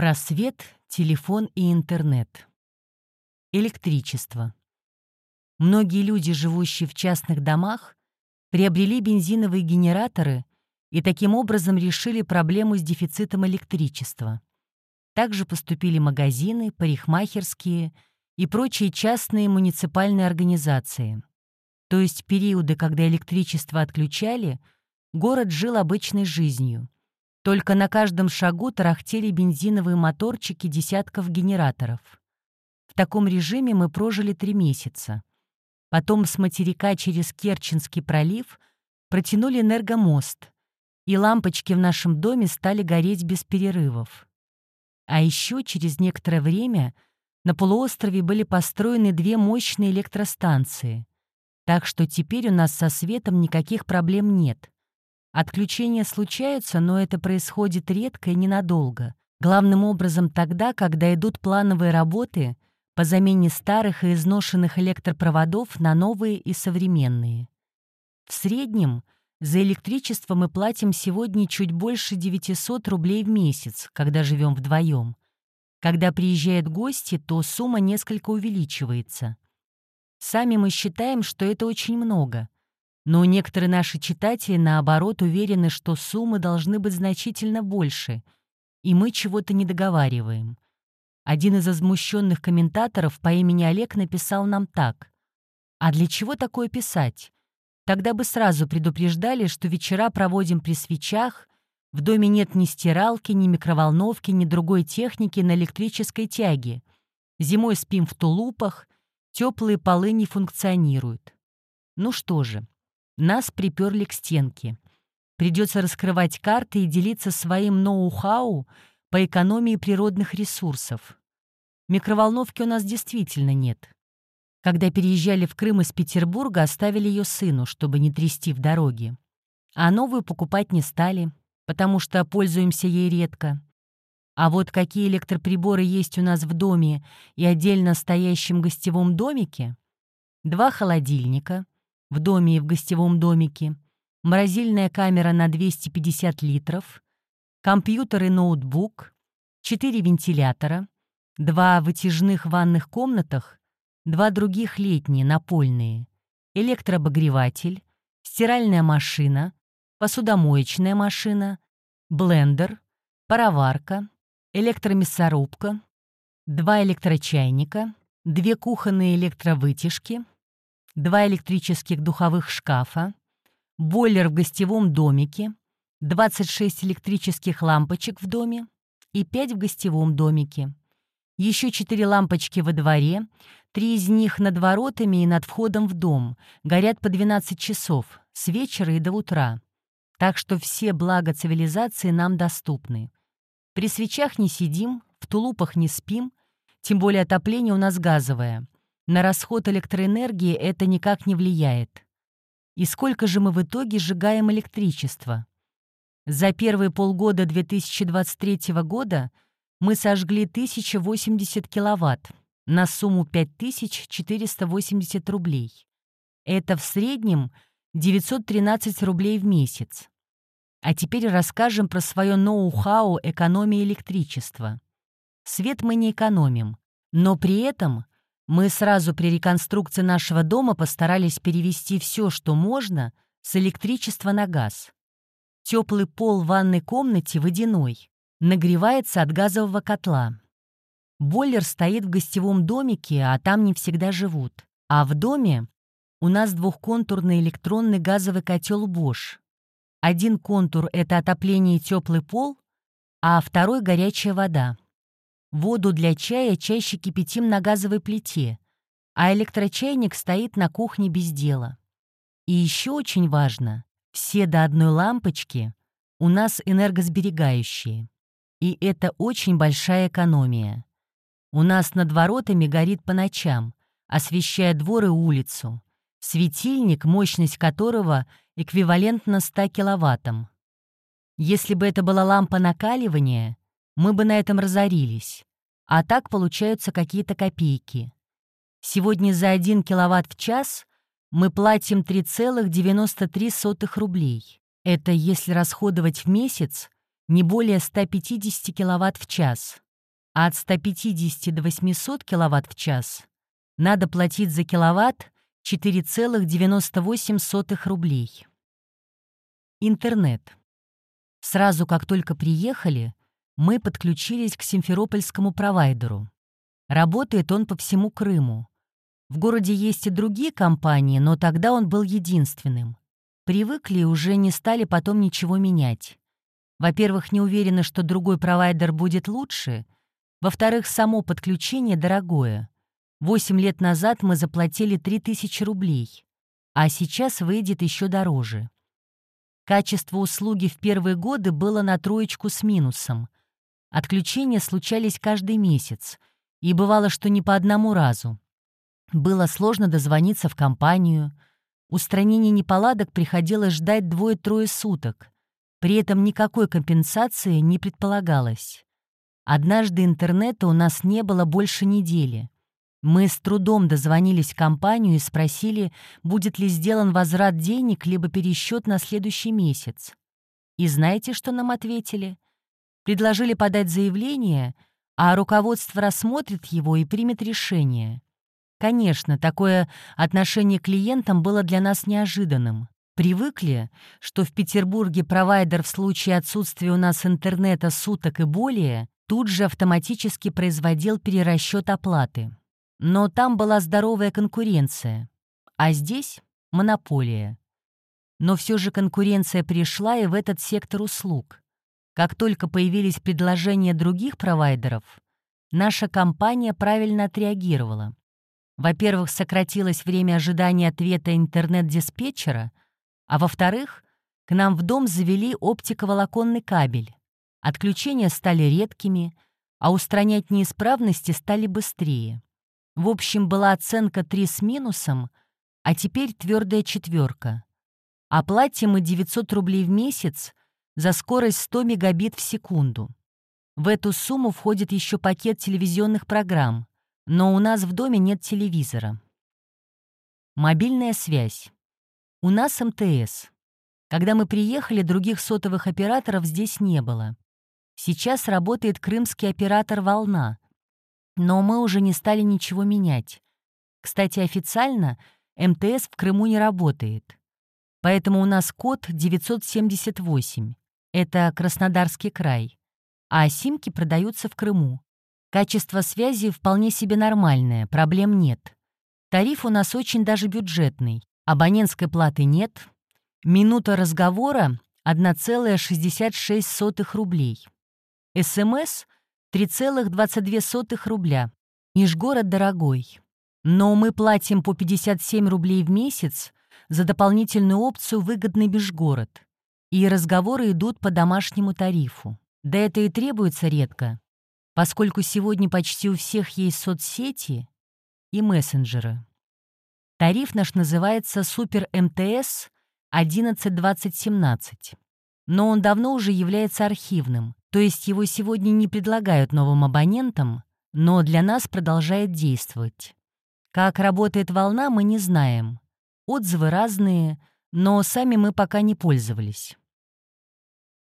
Просвет, телефон и интернет. Электричество. Многие люди, живущие в частных домах, приобрели бензиновые генераторы и таким образом решили проблему с дефицитом электричества. Также поступили магазины, парикмахерские и прочие частные муниципальные организации. То есть периоды, когда электричество отключали, город жил обычной жизнью. Только на каждом шагу тарахтели бензиновые моторчики десятков генераторов. В таком режиме мы прожили три месяца. Потом с материка через Керченский пролив протянули энергомост, и лампочки в нашем доме стали гореть без перерывов. А еще через некоторое время на полуострове были построены две мощные электростанции, так что теперь у нас со светом никаких проблем нет. Отключения случаются, но это происходит редко и ненадолго. Главным образом тогда, когда идут плановые работы по замене старых и изношенных электропроводов на новые и современные. В среднем — за электричество мы платим сегодня чуть больше 900 рублей в месяц, когда живем вдвоем. Когда приезжают гости, то сумма несколько увеличивается. Сами мы считаем, что это очень много. Но некоторые наши читатели, наоборот, уверены, что суммы должны быть значительно больше, и мы чего-то не договариваем. Один из возмущенных комментаторов по имени Олег написал нам так. «А для чего такое писать? Тогда бы сразу предупреждали, что вечера проводим при свечах, в доме нет ни стиралки, ни микроволновки, ни другой техники на электрической тяге. Зимой спим в тулупах, теплые полы не функционируют. Ну что же, нас приперли к стенке. Придется раскрывать карты и делиться своим ноу-хау по экономии природных ресурсов. Микроволновки у нас действительно нет. Когда переезжали в Крым из Петербурга, оставили ее сыну, чтобы не трясти в дороге. А новую покупать не стали, потому что пользуемся ей редко. А вот какие электроприборы есть у нас в доме и отдельно стоящем гостевом домике? Два холодильника в доме и в гостевом домике, морозильная камера на 250 литров, компьютер и ноутбук, четыре вентилятора, два вытяжных ванных комнатах два других летние, напольные, электрообогреватель, стиральная машина, посудомоечная машина, блендер, пароварка, электромясорубка, два электрочайника, две кухонные электровытяжки, два электрических духовых шкафа, бойлер в гостевом домике, 26 электрических лампочек в доме и 5 в гостевом домике, еще четыре лампочки во дворе, три из них над воротами и над входом в дом, горят по 12 часов, с вечера и до утра. Так что все блага цивилизации нам доступны. При свечах не сидим, в тулупах не спим, тем более отопление у нас газовое. На расход электроэнергии это никак не влияет. И сколько же мы в итоге сжигаем электричество? За первые полгода 2023 года – мы сожгли 1080 киловатт на сумму 5480 рублей. Это в среднем 913 рублей в месяц. А теперь расскажем про свое ноу-хау экономии электричества. Свет мы не экономим, но при этом мы сразу при реконструкции нашего дома постарались перевести все, что можно, с электричества на газ. Теплый пол в ванной комнате водяной, нагревается от газового котла. Бойлер стоит в гостевом домике, а там не всегда живут. А в доме у нас двухконтурный электронный газовый котел Bosch. Один контур — это отопление и теплый пол, а второй — горячая вода. Воду для чая чаще кипятим на газовой плите, а электрочайник стоит на кухне без дела. И еще очень важно, все до одной лампочки у нас энергосберегающие. И это очень большая экономия. У нас над воротами горит по ночам, освещая двор и улицу. Светильник, мощность которого эквивалентна 100 киловаттам. Если бы это была лампа накаливания, мы бы на этом разорились. А так получаются какие-то копейки. Сегодня за 1 киловатт в час мы платим 3,93 рублей. Это если расходовать в месяц не более 150 кВт в час. а от 150 до 800 кВт в час надо платить за киловатт 4,98 рублей. Интернет. Сразу как только приехали, мы подключились к симферопольскому провайдеру. Работает он по всему Крыму. В городе есть и другие компании, но тогда он был единственным. Привыкли и уже не стали потом ничего менять. Во-первых, не уверены, что другой провайдер будет лучше. Во-вторых, само подключение дорогое. Восемь лет назад мы заплатили 3000 рублей, а сейчас выйдет еще дороже. Качество услуги в первые годы было на троечку с минусом. Отключения случались каждый месяц, и бывало, что не по одному разу. Было сложно дозвониться в компанию. Устранение неполадок приходилось ждать двое-трое суток. При этом никакой компенсации не предполагалось. Однажды интернета у нас не было больше недели. Мы с трудом дозвонились в компанию и спросили, будет ли сделан возврат денег либо пересчет на следующий месяц. И знаете, что нам ответили? Предложили подать заявление, а руководство рассмотрит его и примет решение. Конечно, такое отношение к клиентам было для нас неожиданным. Привыкли, что в Петербурге провайдер в случае отсутствия у нас интернета суток и более тут же автоматически производил перерасчет оплаты. Но там была здоровая конкуренция, а здесь — монополия. Но все же конкуренция пришла и в этот сектор услуг. Как только появились предложения других провайдеров, наша компания правильно отреагировала. Во-первых, сократилось время ожидания ответа интернет-диспетчера, а во-вторых, к нам в дом завели оптиковолоконный кабель. Отключения стали редкими, а устранять неисправности стали быстрее. В общем, была оценка 3 с минусом, а теперь твердая четверка. Оплатим мы 900 рублей в месяц за скорость 100 мегабит в секунду. В эту сумму входит еще пакет телевизионных программ, но у нас в доме нет телевизора. Мобильная связь. У нас МТС. Когда мы приехали, других сотовых операторов здесь не было. Сейчас работает крымский оператор «Волна», но мы уже не стали ничего менять. Кстати, официально МТС в Крыму не работает. Поэтому у нас код 978. Это Краснодарский край. А симки продаются в Крыму. Качество связи вполне себе нормальное, проблем нет. Тариф у нас очень даже бюджетный. Абонентской платы нет. Минута разговора — 1,66 рублей. СМС 3,22 рубля. Нижгород дорогой. Но мы платим по 57 рублей в месяц за дополнительную опцию «Выгодный межгород». И разговоры идут по домашнему тарифу. Да это и требуется редко, поскольку сегодня почти у всех есть соцсети и мессенджеры. Тариф наш называется «Супер МТС 112017», но он давно уже является архивным, то есть его сегодня не предлагают новым абонентам, но для нас продолжает действовать. Как работает волна, мы не знаем. Отзывы разные, но сами мы пока не пользовались.